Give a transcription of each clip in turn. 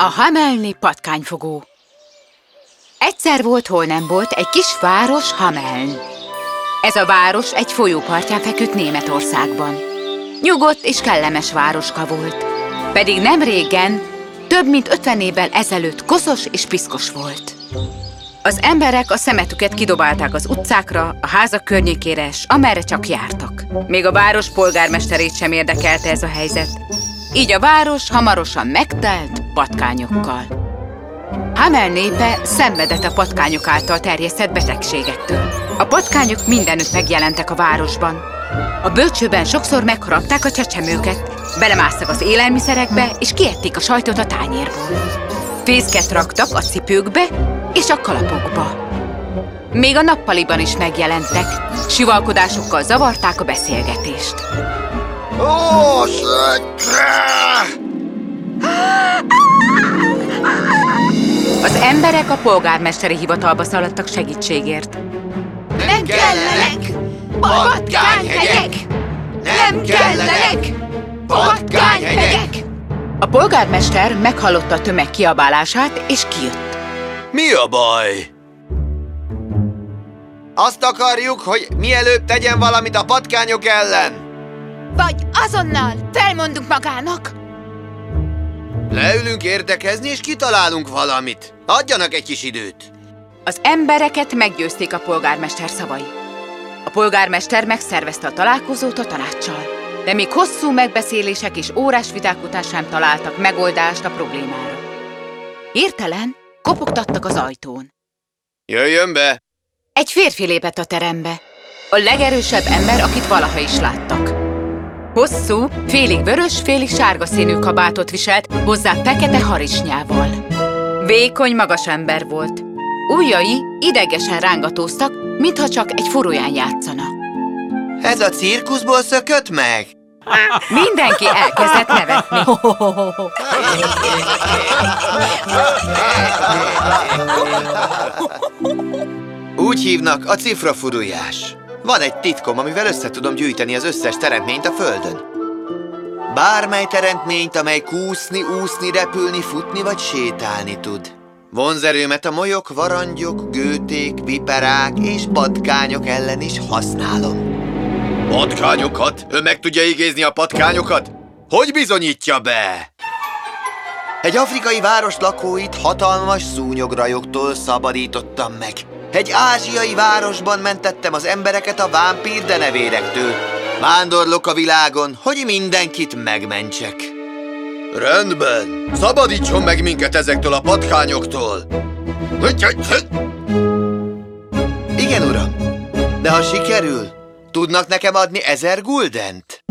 A Hamelni patkányfogó Egyszer volt, hol nem volt, egy kis város Hameln. Ez a város egy folyópartján feküdt Németországban. Nyugodt és kellemes városka volt. Pedig nem régen, több mint ötven évvel ezelőtt koszos és piszkos volt. Az emberek a szemetüket kidobálták az utcákra, a házak környékére, s amerre csak jártak. Még a város polgármesterét sem érdekelte ez a helyzet. Így a város hamarosan megtelt patkányokkal. Hamel népe szenvedett a patkányok által terjesztett betegségektől. A patkányok mindenütt megjelentek a városban. A bölcsőben sokszor megharapták a csecsemőket, belemásztak az élelmiszerekbe, és kiették a sajtot a tányérból. Fészket raktak a cipőkbe és a kalapokba. Még a nappaliban is megjelentek, sivalkodásukkal zavarták a beszélgetést. Ó, Az emberek a polgármesteri hivatalba szaladtak segítségért. Nem kellenek patkányhegyek! Nem kellenek patkányhegyek! A polgármester meghallotta a tömeg kiabálását, és kijött. Mi a baj? Azt akarjuk, hogy mielőbb tegyen valamit a patkányok ellen. Vagy azonnal felmondunk magának. Leülünk érdekezni, és kitalálunk valamit. Adjanak egy kis időt. Az embereket meggyőzték a polgármester szavai. A polgármester megszervezte a találkozót a tanácssal, de még hosszú megbeszélések és órás viták után sem találtak megoldást a problémára. Hirtelen kopogtattak az ajtón. Jöjjön be! Egy férfi lépett a terembe. A legerősebb ember, akit valaha is láttak. Hosszú, félig vörös, félig sárga színű kabátot viselt, hozzá fekete harisnyával. Vékony, magas ember volt. Ujjai idegesen rángatóztak, mintha csak egy furóján játszana. Ez a cirkuszból szökött meg? Mindenki elkezdett nevetni. Úgy hívnak a cifrafurujás. Van egy titkom, amivel össze tudom gyűjteni az összes teremtményt a Földön. Bármely teremtményt, amely kúszni, úszni, repülni, futni vagy sétálni tud. Vonzerőmet a molyok, varangyok, gőték, viperák és patkányok ellen is használom. Patkányokat? Ő meg tudja igézni a patkányokat? Hogy bizonyítja be? Egy afrikai város lakóit hatalmas szúnyograjoktól szabadítottam meg. Egy ázsiai városban mentettem az embereket a vámpír denevérektől. Vándorlok a világon, hogy mindenkit megmentsek. Rendben. Szabadítson meg minket ezektől a patkányoktól. Igen, uram. De ha sikerül, tudnak nekem adni ezer guldent?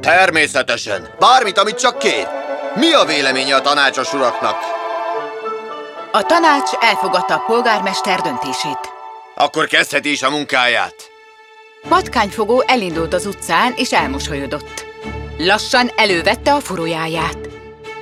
Természetesen. Bármit, amit csak kér. Mi a véleménye a tanácsos uraknak? A tanács elfogadta a polgármester döntését. Akkor kezdheti is a munkáját. Patkányfogó elindult az utcán, és elmosolyodott. Lassan elővette a furójáját.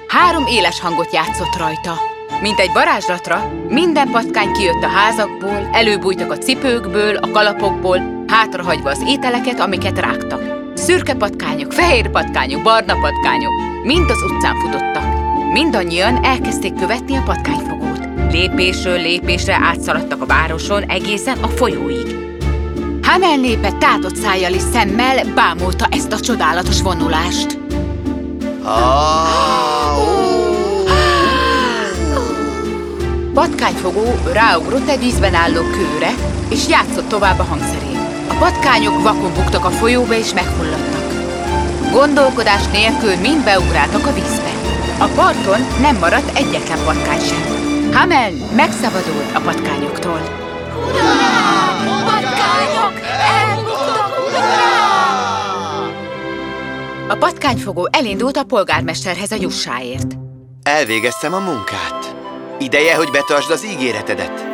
Három éles hangot játszott rajta. Mint egy varázslatra, minden patkány kijött a házakból, előbújtak a cipőkből, a kalapokból, hátrahagyva az ételeket, amiket rágtak. Szürke patkányok, fehér patkányok, barna patkányok, mind az utcán futottak. Mindannyian elkezdték követni a patkányfogót. Lépésről lépésre átszaladtak a városon egészen a folyóig. Hamel népe tátott szájjal és szemmel bámulta ezt a csodálatos vonulást. Patkányfogó ráugrott egy vízben álló kőre, és játszott tovább a hangszerén. A patkányok vakon buktak a folyóba és megfulladtak. Gondolkodás nélkül mind beugráltak a vízbe. A parton nem maradt egyetlen patkány sem. Hamel megszabadult a patkányoktól. Patkányok! Elbuktak! A patkányfogó elindult a polgármesterhez a jussáért. Elvégeztem a munkát. Ideje, hogy betartsd az ígéretedet.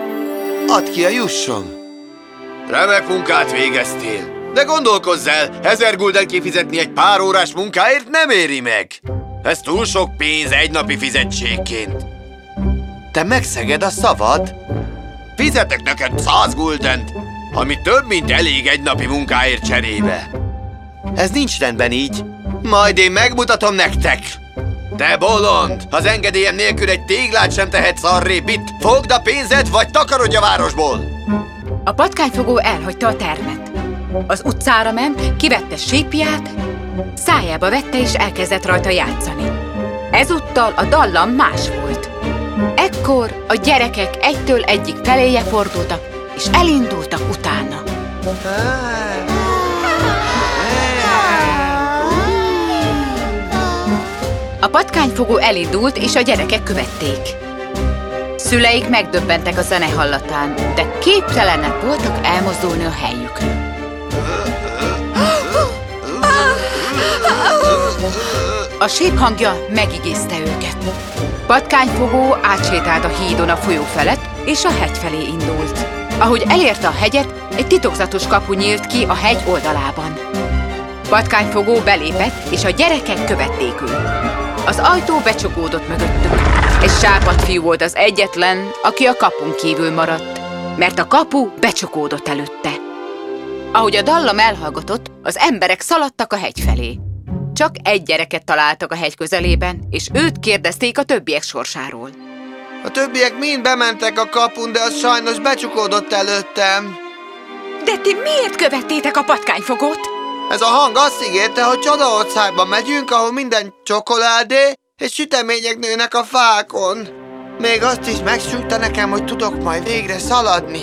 Add ki a jussom. Remek munkát végeztél. De gondolkozz el, ezer gulden kifizetni egy pár órás munkáért nem éri meg. Ez túl sok pénz egy napi fizetségként. Te megszeged a szavad? Fizetek neked száz guldent, ami több, mint elég egy napi munkáért cserébe. Ez nincs rendben így. Majd én megmutatom nektek. Te bolond! Az engedélyem nélkül egy téglát sem tehetsz arrébb itt! Fogd a pénzed, vagy takarodj a városból! A patkányfogó elhagyta a termet. Az utcára ment, kivette sípját, szájába vette és elkezdett rajta játszani. Ezúttal a dallam más volt. Ekkor a gyerekek egytől egyik feléje fordultak, és elindultak utána. A patkányfogó elindult, és a gyerekek követték. Szüleik megdöbbentek a zene hallatán, de képtelenek voltak elmozdulni a helyükről. A sép hangja megigézte őket. Patkányfogó átsétált a hídon a folyó felett, és a hegy felé indult. Ahogy elérte a hegyet, egy titokzatos kapu nyílt ki a hegy oldalában. Patkányfogó belépett, és a gyerekek követték őt. Az ajtó becsukódott mögöttük. Egy sápat fiú volt az egyetlen, aki a kapun kívül maradt, mert a kapu becsukódott előtte. Ahogy a dallam elhallgatott, az emberek szaladtak a hegy felé. Csak egy gyereket találtak a hegy közelében, és őt kérdezték a többiek sorsáról. A többiek mind bementek a kapun, de az sajnos becsukódott előttem. De ti miért követtétek a patkányfogót? Ez a hang azt ígérte, hogy csodaországba megyünk, ahol minden csokoládé és sütemények nőnek a fákon. Még azt is megsúgta nekem, hogy tudok majd végre szaladni.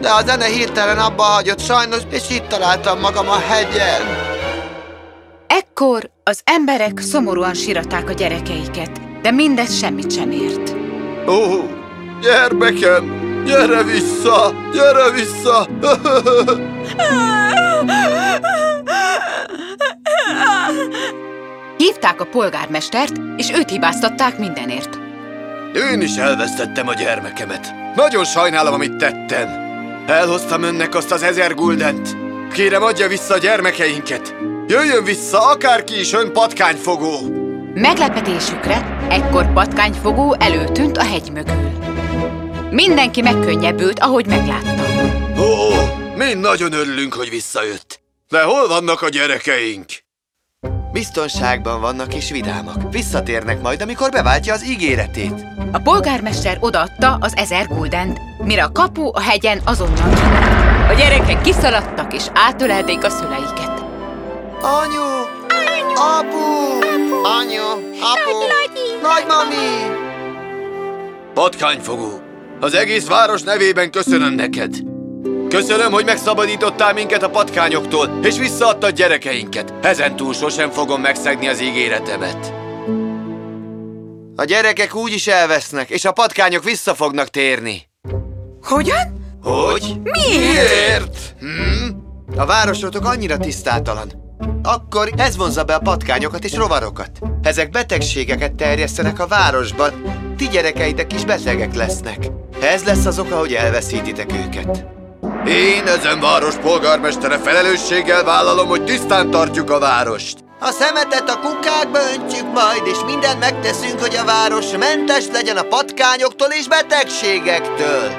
De a zene hirtelen abba hagyott sajnos, és itt találtam magam a hegyen. Ekkor az emberek szomorúan síratták a gyerekeiket, de mindez semmit sem ért. Ó, gyermekem, gyere vissza, gyere vissza! Hívták a polgármestert, és őt hibáztatták mindenért. Én is elvesztettem a gyermekemet. Nagyon sajnálom, amit tettem. Elhoztam önnek azt az ezer guldent. Kérem, adja vissza a gyermekeinket. Jöjjön vissza, akárki is ön patkányfogó. Meglepetésükre ekkor patkányfogó előtűnt a hegy mögül. Mindenki megkönnyebbült, ahogy meglátta. Ó, mi nagyon örülünk, hogy visszajött. De hol vannak a gyerekeink? Biztonságban vannak és vidámak. Visszatérnek majd, amikor beváltja az ígéretét. A polgármester odaadta az ezer guldent, mire a kapu a hegyen azonnal. A gyerekek kiszaladtak és átölelték a szüleiket. Anyu! Apu! Anyu! Apu! Nagymami! Patkányfogó! Az egész város nevében köszönöm neked! Köszönöm, hogy megszabadítottál minket a patkányoktól, és visszaadtad gyerekeinket. Ezentúl sosem fogom megszegni az ígéretemet. A gyerekek úgy is elvesznek, és a patkányok vissza fognak térni. Hogyan? Hogy? Miért? Miért? Hm? A városotok annyira tisztátalan. Akkor ez vonzza be a patkányokat és rovarokat. Ezek betegségeket terjesztenek a városban. Ti gyerekeitek is betegek lesznek. Ez lesz az oka, hogy elveszítitek őket. Én ezen város polgármestere felelősséggel vállalom, hogy tisztán tartjuk a várost. A szemetet a kukákba öntjük majd, és mindent megteszünk, hogy a város mentes legyen a patkányoktól és betegségektől.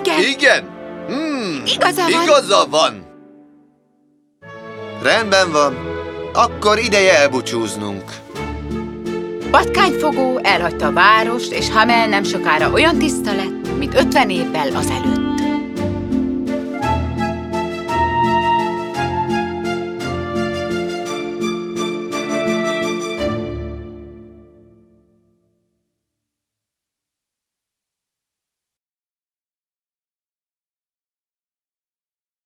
Igen, Igen? Hmm, Igaza van. Igaza van. Rendben van. Akkor ideje elbúcsúznunk. patkányfogó elhagyta a várost, és Hamel nem sokára olyan tiszta lett, mint 50 évvel azelőtt.